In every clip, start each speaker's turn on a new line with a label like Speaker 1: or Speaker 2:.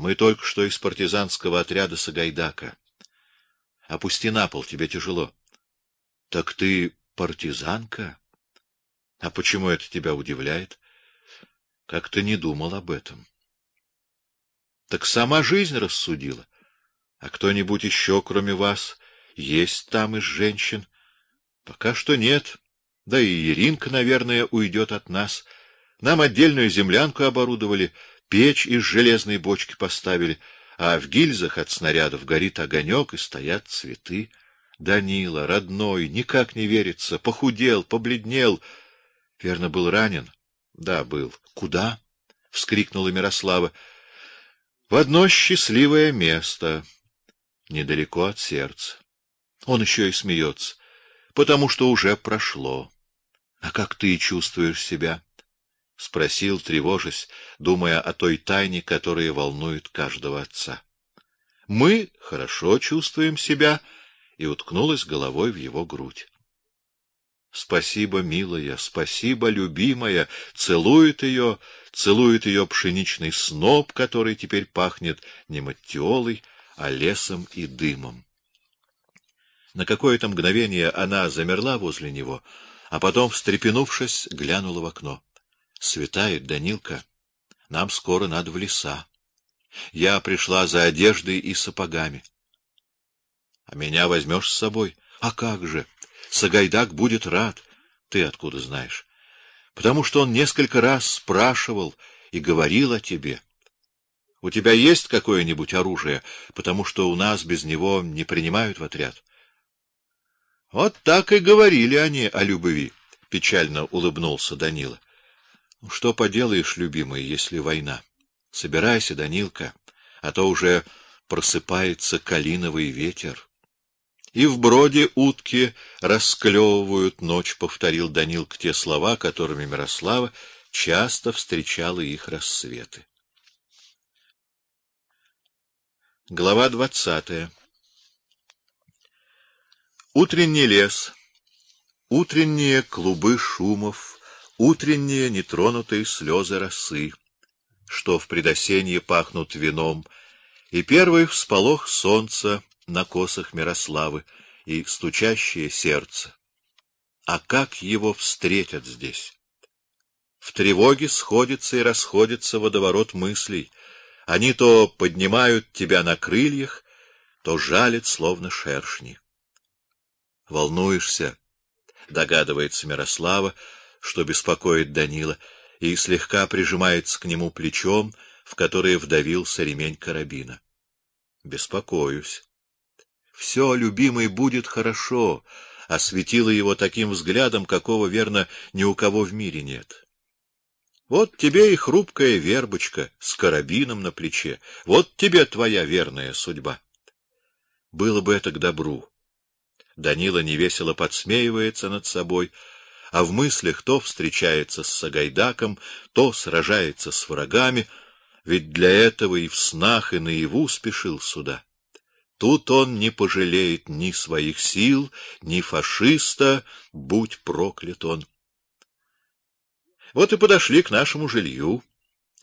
Speaker 1: Мы только что из партизанского отряда Сагайдака. Опусти на пол, тебе тяжело. Так ты партизанка? А почему это тебя удивляет? Как-то не думал об этом. Так сама жизнь рассудила. А кто-нибудь еще, кроме вас, есть там из женщин? Пока что нет. Да и Иринка, наверное, уйдет от нас. Нам отдельную землянку оборудовали, печь из железной бочки поставили, а в гильзах от снарядов горит огонек и стоят цветы. Данила, родной, никак не верится, похудел, побледнел. Верно, был ранен. Да, был. Куда? вскрикнула Мирослава. В одно счастливое место, недалеко от сердца. Он еще и смеется, потому что уже прошло. А как ты чувствуешь себя? Спросил, тревожась, думая о той тайне, которая волнует каждого отца. Мы хорошо чувствуем себя, и уткнулась головой в его грудь. Спасибо, милая, спасибо, любимая, целует ее, целует ее пшеничный сноп, который теперь пахнет не маттиолой, а лесом и дымом. На какое-то мгновение она замерла возле него, а потом, встрепенувшись, глянула в окно. Светает, Данилка. Нам скоро надо в леса. Я пришла за одеждой и сапогами. А меня возьмешь с собой? А как же? Сагайдак будет рад. Ты откуда знаешь? Потому что он несколько раз спрашивал и говорил о тебе. У тебя есть какое-нибудь оружие, потому что у нас без него не принимают в отряд. Вот так и говорили они о любви, печально улыбнулся Данила. Что поделаешь, любимый, если война? Собирайся, Данилка, а то уже просыпается калиновый ветер. И в броде утки расклевывают ночь, повторил Данилка те слова, которыми Мирослава часто встречала их рассветы. Глава двадцатая. Утренний лес, утренние клубы шумов, утренние нетронутые слезы росы, что в предосенье пахнут вином, и первый всполох солнца на косах Мирославы и стучащее сердце. А как его встретят здесь? В тревоге сходится и расходится водоворот мыслей. Они то поднимают тебя на крыльях, то жалят словно шершни. Волнуешься, догадывается Мирослава, что беспокоит Данила, и слегка прижимается к нему плечом, в которое вдавился ремень карабина. Беспокоюсь. Все, любимый, будет хорошо, осветила его таким взглядом, какого верно ни у кого в мире нет. Вот тебе и хрупкая вербочка с карабином на плече. Вот тебе твоя верная судьба. Было бы это к добру. Данила невесело подсмеивается над собой, а в мыслях то встречается с Сагайдаком, то сражается с врагами, ведь для этого и в снах, и наяву спешил сюда. Тут он не пожалеет ни своих сил, ни фашиста, будь проклят он. Вот и подошли к нашему жилью.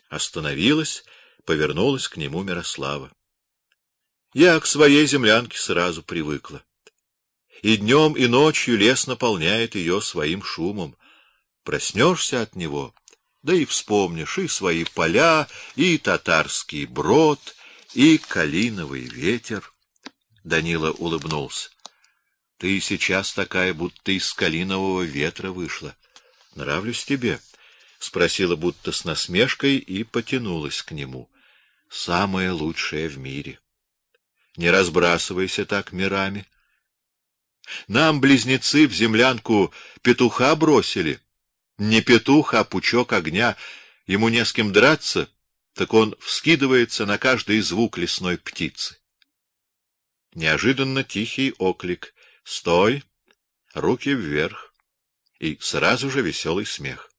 Speaker 1: Остановилась, повернулась к нему Мирослава. Я к своей землянке сразу привыкла и днем и ночью лес наполняет ее своим шумом. Проснешься от него, да и вспомнишь и свои поля, и татарский брод, и калиновый ветер. Данила улыбнулся. Ты сейчас такая, будто из калинового ветра вышла. Нравлюсь тебе, спросила будто с насмешкой и потянулась к нему. Самое лучшее в мире. Не разбрасывайся так мирами. Нам близнецы в землянку петуха бросили. Не петух, а пучок огня. Ему не с кем драться, так он вскидывается на каждый звук лесной птицы. Неожиданно тихий оклик: "Стой! Руки вверх!" И сразу же веселый смех.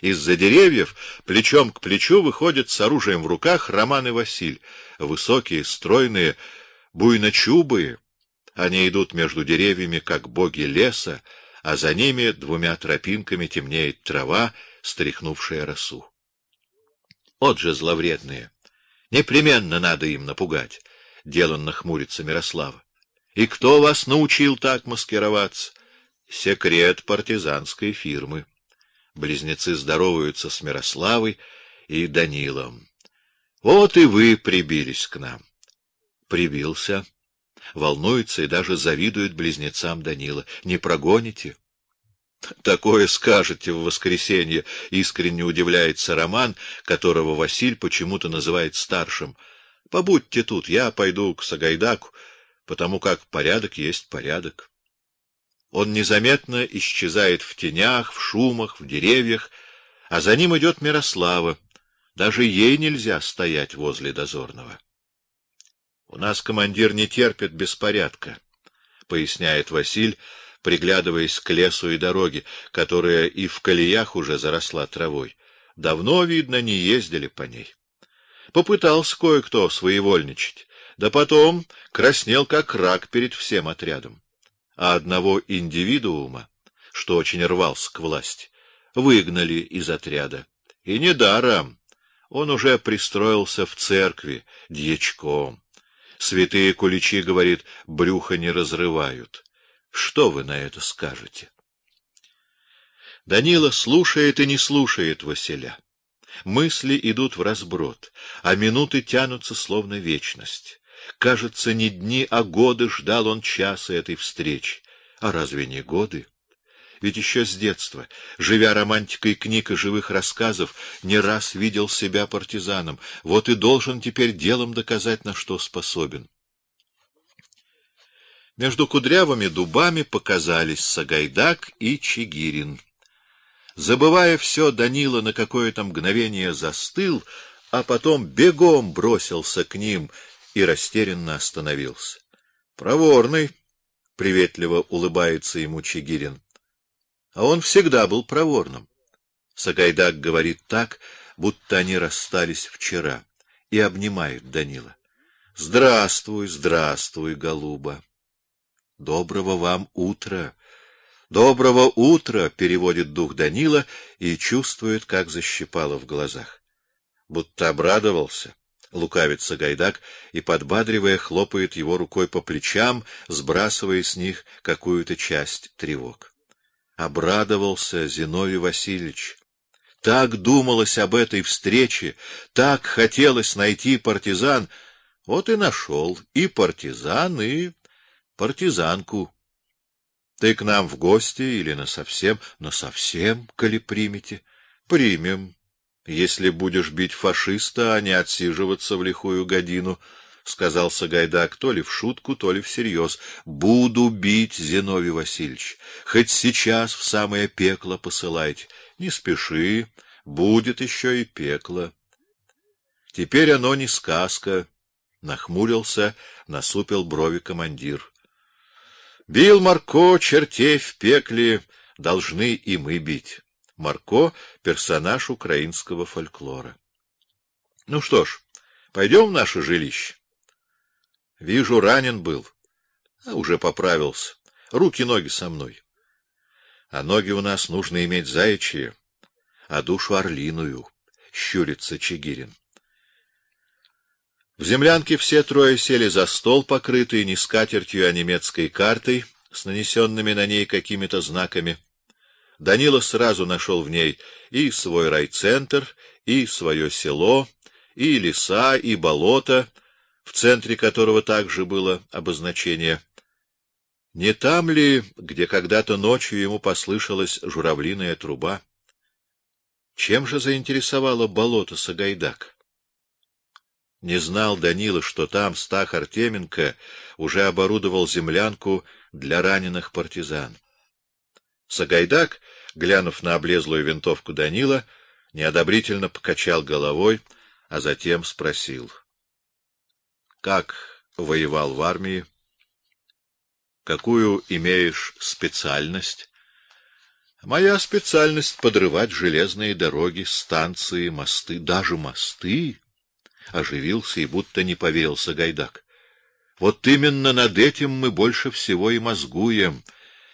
Speaker 1: Из-за деревьев плечом к плечу выходят с оружием в руках Роман и Василь, высокие, стройные, буйночубые они идут между деревьями, как боги леса, а за ними двумя тропинками темнеет трава, стряхнувшая росу. Вот же зловредные. Непременно надо им напугать. Деланно хмурится Мирослава. И кто вас научил так маскироваться? Секрет партизанской фирмы. Близнецы здороваются с Мирославой и Данилом. Вот и вы прибились к нам. Прибился. Волнуется и даже завидует близнецам Данила. Не прогоните? Такое скажете в воскресенье, искренне удивляется Роман, которого Василь почему-то называет старшим. Побудьте тут, я пойду к Сагайдаку, потому как порядок есть порядок. Он незаметно исчезает в тенях, в шумах, в деревьях, а за ним идет Мирослава. Даже ей нельзя стоять возле дозорного. У нас командир не терпит беспорядка, поясняет Василь, приглядываясь к лесу и дороге, которая и в колеях уже заросла травой. Давно видно, не ездили по ней. Попытался кое-кто своевольничать, да потом краснел как рак перед всем отрядом а одного индивидуума, что очень рвался к власти, выгнали из отряда. И недаром. Он уже пристроился в церкви дьячком. Святые куличи, говорит, брюхо не разрывают. Что вы на это скажете? Данила слушает и не слушает Василя. Мысли идут в разброд, а минуты тянутся словно вечность. Кажется, не дни, а годы ждал он часа этой встречи. А разве не годы? Ведь еще с детства, живя романтикой книг и живых рассказов, не раз видел себя партизаном. Вот и должен теперь делом доказать, на что способен. Между кудрявыми дубами показались Сагайдак и Чигирин. Забывая все, Данила на какое-то мгновение застыл, а потом бегом бросился к ним и растерянно остановился. Проворный, приветливо улыбается ему Чигирин. А он всегда был проворным. Сагайдак говорит так, будто они расстались вчера, и обнимает Данила. Здравствуй, здравствуй, голуба. Доброго вам утра. Доброго утра, переводит дух Данила и чувствует, как защипало в глазах. Будто обрадовался. Лукавится Гайдак и подбадривая хлопает его рукой по плечам, сбрасывая с них какую-то часть тревог. Обрадовался Зиновий Васильевич. Так думалось об этой встрече, так хотелось найти партизан, вот и нашел и партизан, и партизанку. Ты к нам в гости или на совсем? На совсем, коли примете. Примем если будешь бить фашиста, а не отсиживаться в лихую годину, сказал Сагайдак то ли в шутку, то ли всерьез. Буду бить, Зиновий Васильевич. Хоть сейчас в самое пекло посылайте. Не спеши, будет еще и пекло. Теперь оно не сказка, нахмурился, насупил брови командир. Бил Марко чертей в пекле, должны и мы бить. Марко персонаж украинского фольклора. Ну что ж, пойдем в наше жилище. Вижу, ранен был, а уже поправился. Руки-ноги со мной. А ноги у нас нужно иметь заячьи, а душу орлиную, щурится Чигирин. В землянке все трое сели за стол, покрытый не скатертью, а немецкой картой с нанесенными на ней какими-то знаками. Данила сразу нашел в ней и свой райцентр, и свое село, и леса, и болото, в центре которого также было обозначение. Не там ли, где когда-то ночью ему послышалась журавлиная труба? Чем же заинтересовало болото Сагайдак? Не знал Данила, что там Стах Артеменко уже оборудовал землянку для раненых партизан. Сагайдак, глянув на облезлую винтовку Данила, неодобрительно покачал головой, а затем спросил: "Как воевал в армии? Какую имеешь специальность?" Моя специальность подрывать железные дороги, станции, мосты, даже мосты. Оживился и будто не поверил Сагайдак. Вот именно над этим мы больше всего и мозгуем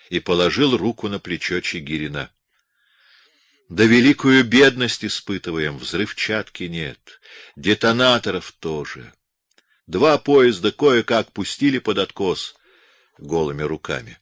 Speaker 1: и положил руку на плечо Чигирина. Да великую бедность испытываем, взрывчатки нет, детонаторов тоже. Два поезда кое-как пустили под откос голыми руками.